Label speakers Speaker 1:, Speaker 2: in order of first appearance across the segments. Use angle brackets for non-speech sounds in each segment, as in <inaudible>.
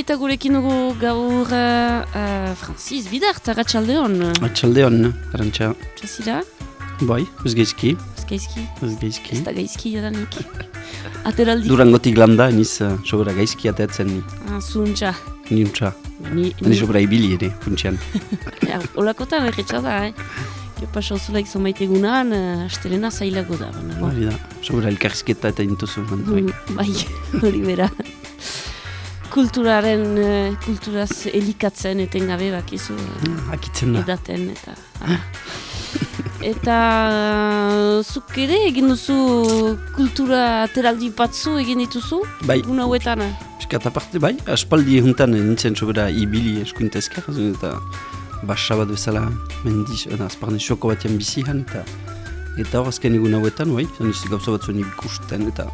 Speaker 1: Eta gurekin dugu gaur uh, Francis Bidart.
Speaker 2: Atxalde hon, arantxa.
Speaker 1: Txasira?
Speaker 2: Bai, ez geizki.
Speaker 1: Ez gaizki?
Speaker 2: Ez geizki.
Speaker 1: Ez da gaizki jadanik. <laughs> Ateraldi?
Speaker 2: Durangotik landa, eniz uh, sobera gaizki ateatzen ni.
Speaker 1: Ah, zuntxa.
Speaker 2: Ni untxa.
Speaker 1: Ni,
Speaker 2: Ni sobera ibili ere, funtsian. <laughs>
Speaker 1: ja, olakotan erretxa da, eh? Ke pasa osulaik zomaite egunan, uh, astelena zailago da.
Speaker 2: Hori da, sobera elkarrizketa eta intuzu.
Speaker 1: Mm, bai, <laughs> hori bera. Kulturaren, uh, kulturaz elikatzen etengabe bakizu. Uh,
Speaker 2: Akitzen da.
Speaker 1: edaten eta ah. eta uh, zuk ere egin duzu kultura ateraldi batzu egin dituzu
Speaker 2: Bai,
Speaker 1: egun hauetan
Speaker 2: piskat aparte, bai, aspaldi juntan nintzen sobera ibili eskuintezker, eta basa bat bezala mendiz, eta azparne xoko batean bizihan, eta eta hor azken egun hauetan, bai, zaniz gauza bat zuen ikusten, eta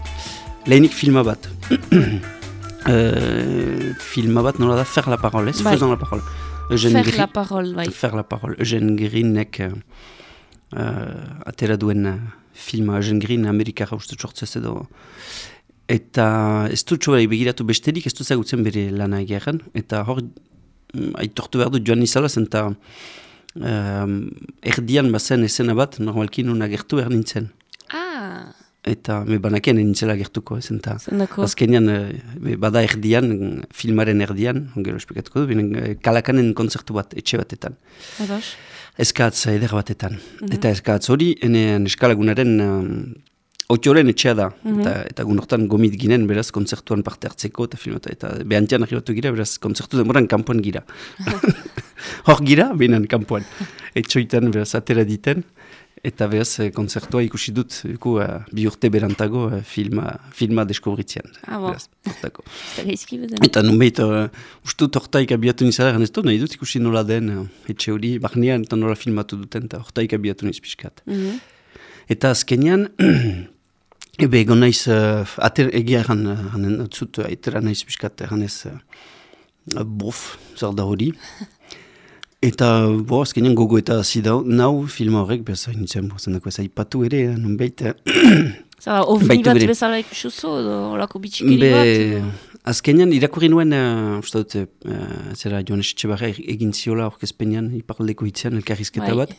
Speaker 2: lehenik filma bat. <clears throat> Filma bat nola da, Fer la parole, ez?
Speaker 1: Bai.
Speaker 2: La parole.
Speaker 1: Fer
Speaker 2: Gri-
Speaker 1: la parol bai
Speaker 2: la parole. Greenek uh, atera duen uh, filma Eugène Green Amerikara uste edo. Eta ez dut begiratu besterik, ez dut zagutzen bere lana egeran. Eta hor, mm, aitortu behar dut joan izala zen, eta um, erdian bazen esena bat, normalki nun agertu behar nintzen. Eta me banakien nintzela agertuko, ez eta...
Speaker 1: zendako
Speaker 2: Azkenean, eh, be, bada erdian, filmaren erdian, gero esplikatuko du, binen, eh, kalakanen kontzertu bat, etxe batetan.
Speaker 1: ados
Speaker 2: Eskatz eder batetan. Eta eskatz hori, ene eskalagunaren um, otioren etxea da. eta, eta gunortan gomit ginen, beraz, kontzertuan parte hartzeko eta filmata. Eta behantian arribatu gira, beraz, kontzertu denboran kanpoan gira. <laughs> Hor gira, behinan kanpoan. Etxoitan, beraz, atera diten. Eta beraz, eh, kontzertua ikusi dut, iku, uh, bi urte berantago uh, filma, filma deskobritzean.
Speaker 1: Ah, beden <laughs>
Speaker 2: Eta nunbait, uh, uste hortaik abiatu nizala, gana ez dut, nahi dut ikusi nola den uh, etxe hori, barnean eta nola filmatu duten, eta hortaik abiatu niz pixkat.
Speaker 1: Mhm.
Speaker 2: Eta azkenean, <clears throat> ebe egon naiz, uh, ater, egia egan, uh, etera naiz pixkat, egan ez, uh, bof, zer da hori. <laughs> Eta, bo, azkenean gogo eta zida, nau filma horrek, behaz hain nintzen, bo, zendako ez aipatu ere, uh, nunbait, uh,
Speaker 1: Zara,
Speaker 2: Baitu
Speaker 1: bat
Speaker 2: bere.
Speaker 1: bezala ikusuzo edo olako bitxikeri
Speaker 2: Be,
Speaker 1: bat
Speaker 2: azkenean irakurri nuen, uh, uste dut, uh, zera Joan Etxebarra egin ziola orkezpenean, iparaldeko hitzean, elkarrizketa
Speaker 1: Bai.
Speaker 2: bat.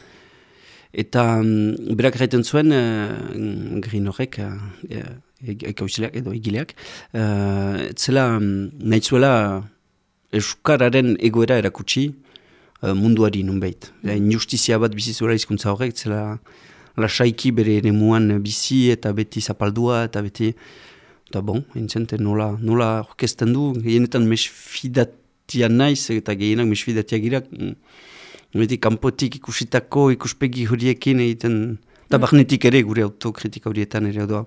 Speaker 2: Eta um, berak gaiten zuen, uh, grin horrek, uh, ekauzileak edo egileak, uh, zela um, nahi zuela Euskararen egoera erakutsi munduari nunbait. Mm. Injustizia bat bizi zuela hizkuntza horrek, zela lasaiki bere eremuan bizi eta beti zapaldua eta beti eta bon, entzente nola, nola orkesten du, gehienetan mesfidatia naiz eta gehienak mesfidatia girak, mm, beti kanpotik ikusitako ikuspegi horiekin egiten, eta barnetik ere gure autokritika horietan ere edo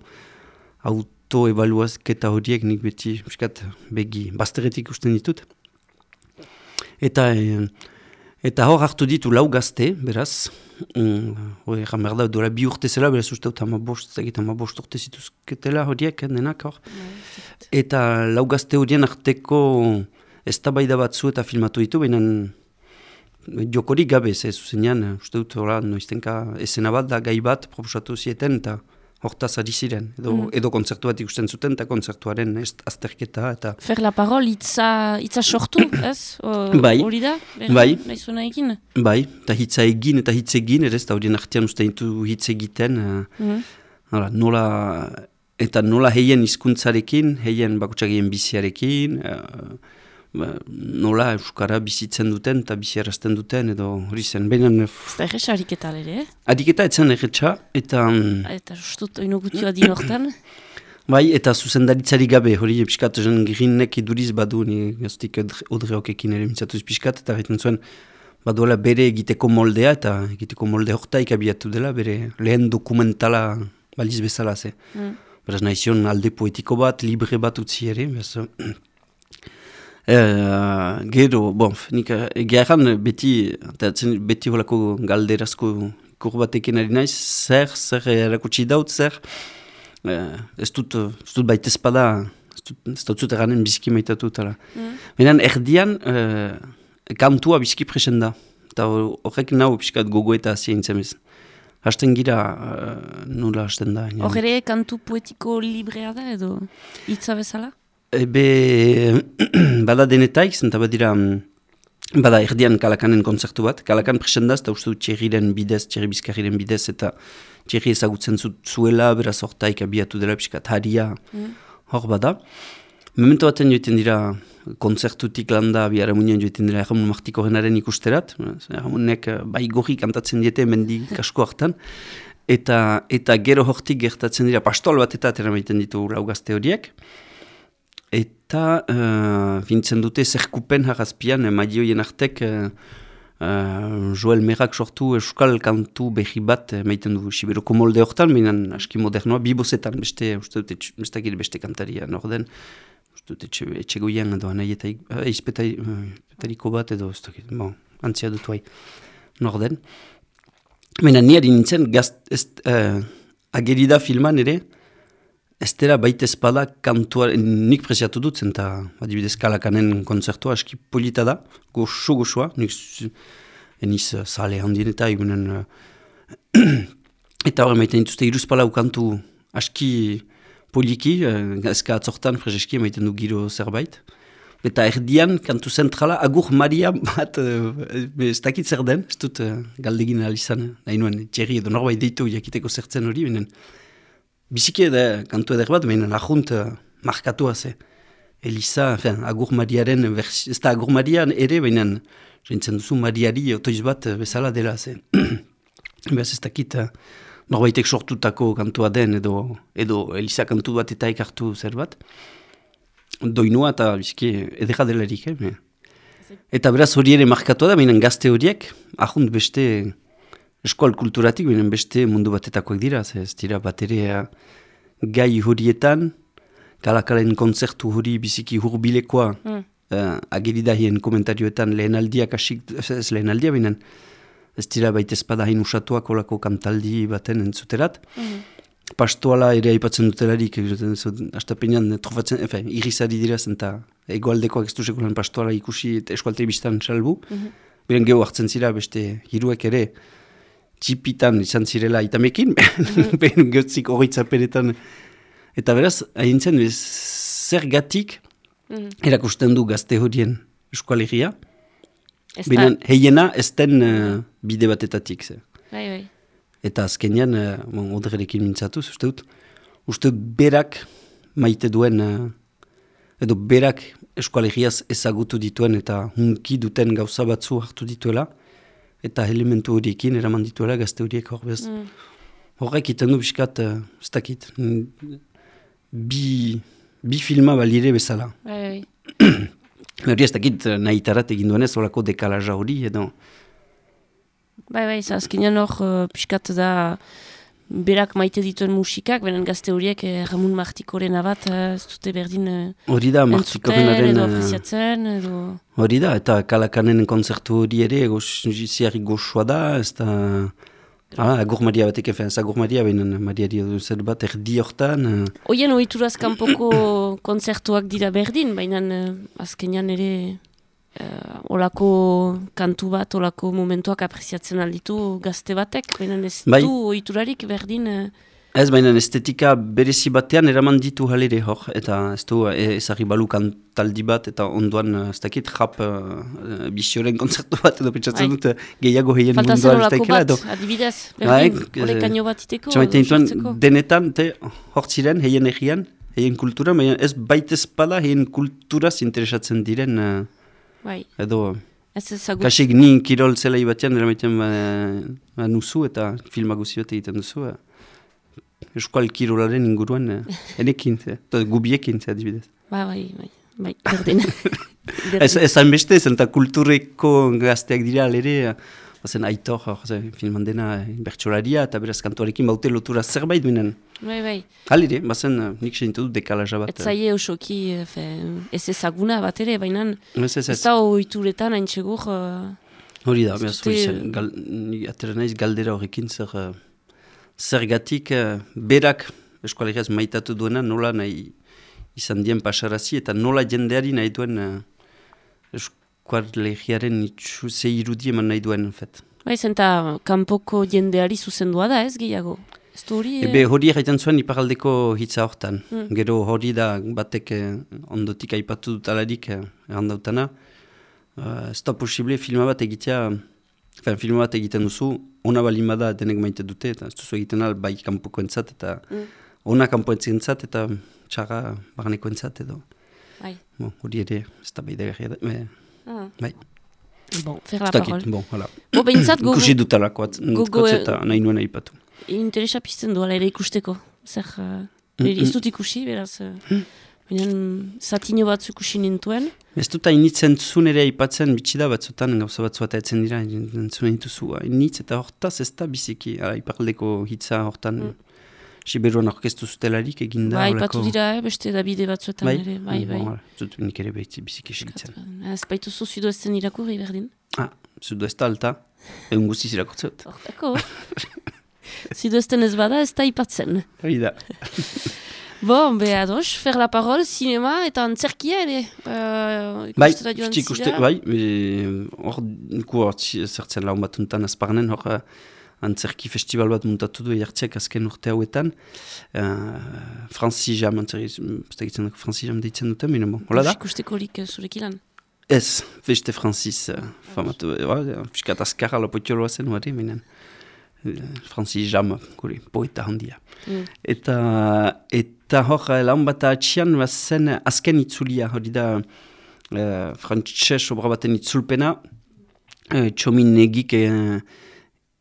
Speaker 2: autoevaluazketa horiek nik beti muskat, begi bazteretik ikusten ditut. Eta eh, Eta hor hartu ditu lau gazte, beraz, mm, hori egan behar da, dola bi urte zela, beraz uste dut hama bost, bost urte zituzketela horiek, denak hor. Eta lau gazte horien arteko eztabaida batzu eta filmatu ditu, baina jokorik gabe, ze zuzenean, uste dut, hola, noiztenka esena bat da, gai bat proposatu zieten, eta hortaz ari ziren, edo, edo kontzertu bat ikusten zuten, eta kontzertuaren ez, azterketa, eta
Speaker 1: fer la parol itza, itza sortu <coughs> ez O-
Speaker 2: Bai.
Speaker 1: hori da
Speaker 2: Bai.
Speaker 1: nahi zuena egin
Speaker 2: bai, eta hitza egin eta hitz egin, ere ez da horien artean uste ditu hitz egiten, eh,
Speaker 1: Mhm.
Speaker 2: Hala, nola, eta nola heien hizkuntzarekin, heien bakutxagien biziarekin, uh, nola Euskara bizitzen duten eta biziarazten duten, edo hori zen. Baina
Speaker 1: ez da erresa ariketal ere eh?
Speaker 2: adiketa etzen erretxa, eta mm,
Speaker 1: eta justut oino gutioa di hortan <coughs>
Speaker 2: bai, eta zuzendaritzari gabe, hori piskat zen girinek iduriz badu, ni gaztik odreokekin ere mitzatuz piskat, eta gaiten zuen, baduela bere egiteko moldea, eta egiteko molde hortaik abiatu dela, bere lehen dokumentala baliz bezala ze.
Speaker 1: Mm.
Speaker 2: Beraz, nahi zion alde poetiko bat, libre bat utzi ere, beraz, eh, gero, bon, nik eh, egia erran beti, beti holako galderazko kur batekin ari naiz, zer, zer erakutsi daut, zer, eh, ez dut, ez dut baita espada, ez dut, zut eranen biziki maitatu tala.
Speaker 1: Mm.
Speaker 2: Benan, erdian, eh, kantua biziki presen da, eta horrek nau piskat gogo eta zientzen bez. Hasten gira, uh, nola hasten da.
Speaker 1: Hor ere kantu poetiko librea da edo hitza bezala?
Speaker 2: Ebe, <clears throat> bada denetaik, zenta badira, mm, bada erdian kalakanen konzertu bat. Kalakan presendaz, eta uste du txerriren bidez, txerri bizkarriren bidez, eta txerri ezagutzen zu, zuela, beraz hortaik abiatu dela pixkat haria, mm. hor bada. Memento baten joiten dira konzertutik landa biara munien joiten dira erramun martiko genaren ikusterat. Erramunek eh, bai gorri kantatzen diete mendi <laughs> kasko hartan. Eta, eta gero hortik gertatzen dira pastol bat eta atera ditu lau gazte horiek. Eta uh, fintzen dute zerkupen harazpian, eh, maioien artek uh, Joel Merak sortu euskal kantu behi bat maiten du Siberoko molde hortan, minan aski modernoa, bibozetan beste, uste dute, beste, beste kantaria norden dut etxe, etxe goian edo nahi eta izpetariko bat edo dakit, bon, antzia dut bai norden. Mena niari nintzen, gaz, ez, uh, agerida filman ere, ez dira baita espada kantua, nik preziatu dut zen, eta adibidez kalakanen konzertua aski polita da, goxo goxoa, nik eniz sale handien eta egunen, uh, <clears throat> eta horre maiten dituzte iruzpalau kantu aski poliki, eh, ezka atzortan frezeski emaiten du giro zerbait. Eta erdian, kantu zentrala, agur Maria bat, eh, ez dakit zer den, ez dut eh, galdegin alizan, nahi nuen, txerri edo norbait deitu jakiteko zertzen hori, binen, biziki edo kantu eder bat, binen, ahunt markatua ze. Elisa, fin, agur Mariaren, ez da agur Marian ere, binen, zintzen duzu Mariari otoiz bat bezala dela, ze. <clears throat> Beaz ez dakit, norbaitek sortutako kantua den edo edo Elisa kantu bat eta ikartu zer bat. Doinua eta bizki edera delarik, eh? Eta beraz hori ere markatu da, baina gazte horiek, ahunt beste eskual kulturatik, baina beste mundu batetakoak dira, ez dira bat ere eh, gai horietan, kalakalen konzertu hori biziki hurbilekoa mm. uh, ageridahien komentarioetan lehen aldiak asik, ez lehen aldia, baina ez dira baita espada hain usatuak olako kantaldi baten entzuterat. Mm Pastoala ere aipatzen dutelarik, astapenean trofatzen, efe, irrizari dira zen eta egoaldekoak ez duzekulan pastoala ikusi eta eskualteri biztan salbu. Mm -hmm. Beren geho hartzen zira beste hiruek ere txipitan izan zirela itamekin, mm -hmm. <laughs> behen gotzik peretan. Eta beraz, hain zen, zer gatik mm erakusten du gazte horien eskualegia. Binen, heiena ez den uh, bide batetatik. Ze.
Speaker 1: Bai, bai.
Speaker 2: Eta azkenean, uh, bon, odrerekin mintzatuz, uste dut, uste berak maite duen, uh, edo berak eskualegiaz ezagutu dituen eta hunki duten gauza batzu hartu dituela, eta elementu horiekin eraman dituela gazte horiek hor bez. Mm. Horrek iten du biskat, uh, ez dakit, bi, bi filma balire bezala.
Speaker 1: Bai, bai. <clears throat>
Speaker 2: Hori ez dakit eh, nahi tarat egin duenez horako dekalaja hori edo.
Speaker 1: Bai, bai, zazkinean hor uh, piskat da berak maite dituen musikak, benen gazte horiek eh, Ramon Martikoren abat uh, ez dute berdin
Speaker 2: hori da,
Speaker 1: Martikorenaren edo apresiatzen edo...
Speaker 2: Hori da, eta kalakanen konzertu hori ere ziarri goxua da, ez da... Ah, agur Maria batek efen, agur Maria Mariari edo zer bat erdi hortan. Uh...
Speaker 1: Oien oituraz kanpoko konzertuak dira berdin, baina uh, azkenean ere uh, olako kantu bat, olako momentuak apreziatzen alditu gazte batek, baina ez bai. du oiturarik berdin...
Speaker 2: Ez baina estetika berezi batean eraman ditu halere hor, eta ez du e, ezagri balu kantaldi bat, eta onduan ez dakit jap uh, bisioren konzertu bat, edo pentsatzen bai. dut gehiago heien
Speaker 1: mundua ez dakila. Falta bat, adibidez, berdin, bai, kaino bat iteko.
Speaker 2: Txamaiten denetan, te, hor ziren heien egian, heien kultura, baina ez baita espada heien kulturaz interesatzen diren, uh,
Speaker 1: bai.
Speaker 2: edo... Kasik ni kirol zela ibatean, eramaiten ba, ba, nuzu eta filmaguzi bat egiten duzu. Uh euskal kirolaren inguruan, eh, <laughs> enekin, eh, gubiekin, adibidez.
Speaker 1: Ba, bai, bai, bai, berdin. <laughs>
Speaker 2: ez, ez beste, ez eta kultureko gazteak dira alere, bazen aitor, zen, filman dena, bertxolaria, eta beraz kantorekin baute lotura zerbait binen.
Speaker 1: Bai, bai.
Speaker 2: Halire, bazen, nik segintu dut dekalaja bat.
Speaker 1: Ez zaie osoki, ez ezaguna bat ere, baina ez, ez, ez. da oituretan hain txegur.
Speaker 2: Hori da, behaz, gal, atera naiz galdera horrekin zer... Zergatik berak eskualegiaz maitatu duena nola nahi izan dien pasarazi eta nola jendeari nahi duen eskualegiaren ze irudi eman nahi duen fet.
Speaker 1: Bai, zenta kanpoko jendeari zuzendua da ez gehiago? Du hori...
Speaker 2: Ebe hori egiten zuen iparaldeko hitza hortan.
Speaker 1: Mm.
Speaker 2: Gero hori da batek eh, ondotik aipatu dut alarik eh, errandautana. Uh, ez da posible filma bat egitea, fen, filma bat egiten duzu, ona balin bada denek maite dute, eta ez duzu egiten al bai kanpoko entzat, eta
Speaker 1: Mm.
Speaker 2: ona kanpo entzat, eta txarra barneko entzat, edo.
Speaker 1: Bai.
Speaker 2: Bon, hori ere, ez da bai da me-
Speaker 1: Ah.
Speaker 2: Bai,
Speaker 1: Bon, fer la parole.
Speaker 2: bon, hala.
Speaker 1: Bo, behintzat gogo...
Speaker 2: Ikusi dutalakoa,
Speaker 1: gogo-
Speaker 2: eta nahi nuen aipatu.
Speaker 1: Interesa pizten duela ere ikusteko. Zer, uh,
Speaker 2: Mm,
Speaker 1: mm, ez dut ikusi, beraz, uh, baina zatino batzu ikusi nintuen.
Speaker 2: Ez dut hainitzen zuen ere aipatzen bitxi da batzutan gauza batzu eta etzen dira entzuen dituzu hainitz eta hortaz ez da biziki ala iparaldeko hitza hortan
Speaker 1: Mm.
Speaker 2: Siberuan orkestu zutelarik eginda
Speaker 1: Bai,
Speaker 2: holako-
Speaker 1: batu dira, eh, beste da bide batzuetan
Speaker 2: bai?
Speaker 1: ere. Bai, bai.
Speaker 2: Bon, hala, zut nik ere behitzi biziki segitzen.
Speaker 1: Ez baitu zu zudoesten irakurri berdin.
Speaker 2: Ah, zudu ez da alta, egun guztiz irakurtzot.
Speaker 1: Hortako. <laughs> Zudoesten ez bada ez da ipatzen.
Speaker 2: Hori da. <laughs>
Speaker 1: Bon, be ados, fer la parole, sinema eta antzerkia ere. Uh,
Speaker 2: Bai, fitxik uste, bai, hor, nuku hor zertzen lau bat untan azparnen, hor eh, antzerki festival bat muntatu du jartziak azken urte hauetan. Uh, Franzi jam, antzerki, da gitzen dut, Franzi jam deitzen duten, bine, bon, hola da?
Speaker 1: Ikusteko lik zurek ilan.
Speaker 2: Ez, beste Francis, uh, famatu, e, ba, fiskat azkarra lopotioloa zen, hori, binen. Franzi jam, guri, poeta handia.
Speaker 1: Mm.
Speaker 2: Eta, eta hor, eh, lan bat atxian, zen azken itzulia, hori da, uh, frantxez obra baten itzulpena, uh, txomin negik uh,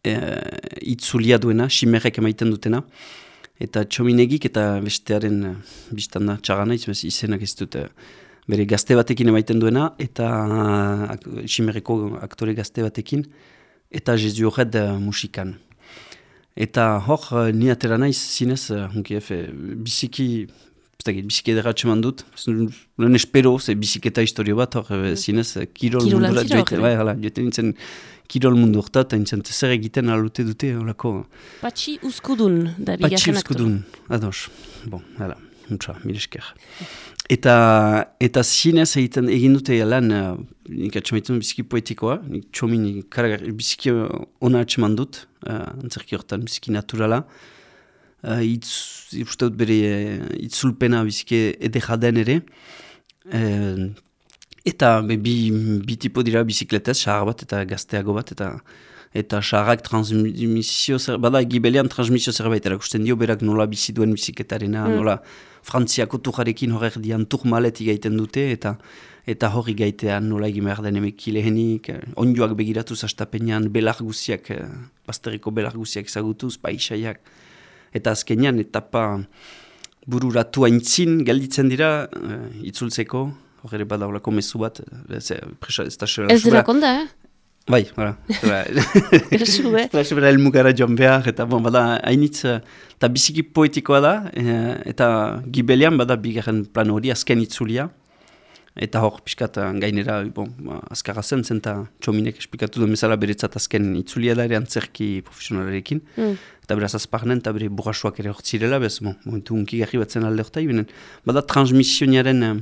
Speaker 2: uh, itzulia duena, simerrek emaiten dutena, eta txomin negik eta bestearen biztan da, txarana, izmez izenak ez dut, bere gazte batekin emaiten duena, eta simerreko aktore gazte batekin, eta Jesu horret musikan. Eta hor, eh, ni atera naiz zinez, uh, hunki efe, biziki, ez biziki edera atseman dut. Lehen espero, ze biziketa historio bat, hor, eh, zinez, eh, kirol
Speaker 1: Kirolan
Speaker 2: mundura
Speaker 1: zira
Speaker 2: joite.
Speaker 1: hor,
Speaker 2: Bai, hala, joite nintzen kirol mundu horta, eta nintzen zer egiten alute dute, holako,
Speaker 1: Patxi uskudun da
Speaker 2: patxi
Speaker 1: bigarren aktor.
Speaker 2: uskudun, ados. Bon, hala, muntza, mil esker. Eta, eta zinez egiten egin dute lan, uh, nik atxemaiten dut biziki poetikoa, nik txomin karagar, biziki ona atxeman dut, uh, antzerki hortan biziki naturala. Uh, itz, uste dut bere itzulpena biziki edera den ere. Uh, eta be, bi, bi tipo dira bizikletez, xahar bat eta gazteago bat, eta eta xaharrak transmisio, zer, bada gibelean transmisio zerbait erakusten dio, berak nola bizi duen biziketarena,
Speaker 1: Mm.
Speaker 2: nola frantziako turrarekin horrek dian turmalet igaiten dute, eta eta hori gaitean nola egin behar den emeki lehenik, eh, ondioak begiratu zastapenean, belar guziak, eh, bazterriko belar guziak ezagutuz, paisaiak, eta azkenean etapa bururatu aintzin gelditzen dira, eh, itzultzeko, hor ere badaulako mezu bat, eh, ze, presa, ez da
Speaker 1: Ez
Speaker 2: sebera-
Speaker 1: konda, eh?
Speaker 2: Bai,
Speaker 1: eh?
Speaker 2: Eta sebera elmugara joan behar, eta bon, bada, hainitz, eh, eta biziki poetikoa da, eh, eta gibelian bada bigarren plan hori azken itzulia, eta hor, pixkat, gainera, bon, ba, azkarra zen, zen, eta txominek esplikatu duen bezala beretzat azken itzulia da ere antzerki profesionalarekin,
Speaker 1: Mm.
Speaker 2: eta beraz azparnen, eta bere burrasuak ere hortzirela, bez, bon, momentu unki garri bat zen alde hortai, bada transmissioniaren eh,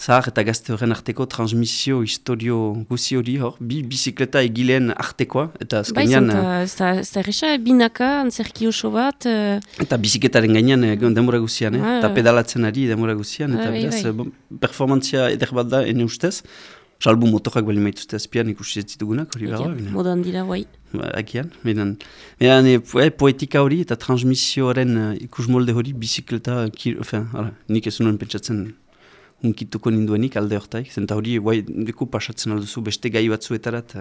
Speaker 2: zahar eta gazte horren arteko transmisio, historio guzi hori hor, bi bizikleta egileen artekoa, eta
Speaker 1: Bai,
Speaker 2: azkenean,
Speaker 1: zenta, ez da, erresa, binaka, antzerki oso bat, eh,
Speaker 2: eta bizikletaren gainean eh, denbora guzian, eh?
Speaker 1: Ah,
Speaker 2: eta
Speaker 1: ah.
Speaker 2: pedalatzen ari denbora guzian,
Speaker 1: Ah,
Speaker 2: eta
Speaker 1: bai,
Speaker 2: beraz,
Speaker 1: bai.
Speaker 2: bon, performantzia eder bat da, ene ustez, salbu motorak bali maituzte azpian ikusi ez ditugunak, hori behar
Speaker 1: ja, modan dira, bai.
Speaker 2: Ba, agian, benen, benen e, po- poetika hori eta transmisioaren uh, ikusmolde hori bizikleta, ki, enfin, ala, nik ez nuen pentsatzen unkituko ninduenik alde hortaik, zenta hori guai deku pasatzen alduzu beste gai batzuetarat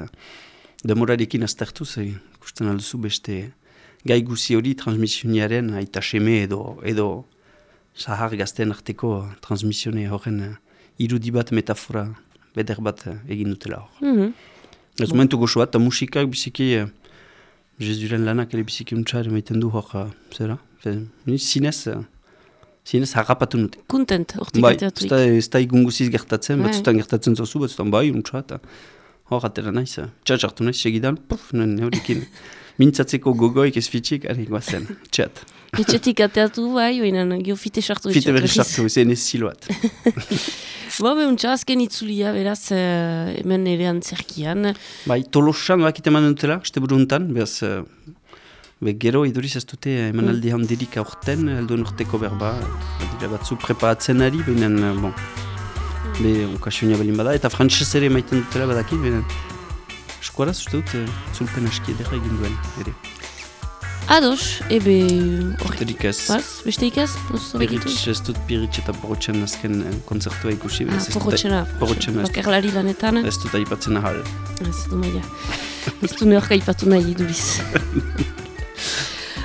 Speaker 2: demorarekin aztertu, ze ikusten alduzu beste gai guzi hori transmisioniaren aita seme edo, edo sahar gazten arteko transmisione horren uh, irudi bat metafora beder bat uh, egin dutela hor.
Speaker 1: Mhm.
Speaker 2: Ez momentu goxo bat, eta musikak biziki, eh, Jesuren lanak ere biziki untxar emaiten du hor, eh, zera, zinez, eh, zinez harrapatu nute.
Speaker 1: Kontent, hortik
Speaker 2: Bai, ez
Speaker 1: ateratuik.
Speaker 2: da, ez da igunguziz gertatzen,
Speaker 1: Bai.
Speaker 2: batzutan gertatzen zozu, batzutan bai, untxa, eta hor atera naiz, txat hartu naiz, segidan, puf, nuen neurikin, <laughs> mintzatzeko gogoik ez fitxik, ari guazen, txat.
Speaker 1: Etxetik ateatu, bai, baina gio fite sartu.
Speaker 2: Fite berri sartu, zen ez ziloat. <laughs>
Speaker 1: Bo, behuntza, azken itzulia, beraz, eh, hemen ere antzerkian.
Speaker 2: Bai, tolosan bakit eman dutela, este buru hontan, beraz, uh, be, gero iduriz ez dute emanaldi mm. handirik aurten, heldu urteko berba, dira batzu preparatzen ari, behinen, bon, be, okasionia belin bada, eta frantxez ere maiten dutela badakit, behinen, eskuaraz uste dut, zulpen aski edera egin duen, ere.
Speaker 1: Ados, ebe...
Speaker 2: Horterik ez.
Speaker 1: Baz, beste ikaz?
Speaker 2: Piritz, ez dut Piritz eta Porotxen azken konzertua ikusi.
Speaker 1: Ah, Porotxena.
Speaker 2: Porotxena.
Speaker 1: Bakarlari lanetan.
Speaker 2: Ez dut aipatzen ahal.
Speaker 1: Ez du maia. ez du neork aipatu nahi iduriz. <laughs>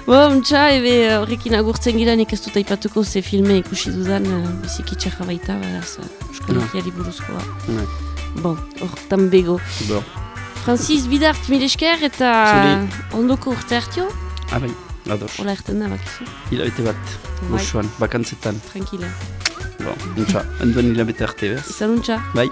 Speaker 1: Bo, untxa, ebe horrekin agurtzen gira nik ez dut aipatuko ze filme ikusi dudan biziki txarra baita, beraz, Euskal Herriari buruzkoa. Bo, horretan bego.
Speaker 2: Bo.
Speaker 1: Francis Bidart, mil esker eta ondoko urte hartio?
Speaker 2: Ah, bai, ados.
Speaker 1: Ola erten da, bakizu.
Speaker 2: Hilabete bat, musuan, bakantzetan.
Speaker 1: Tranquila.
Speaker 2: Bon, untxa, hilabete arte, bez?
Speaker 1: Izan untxa.
Speaker 2: Bai.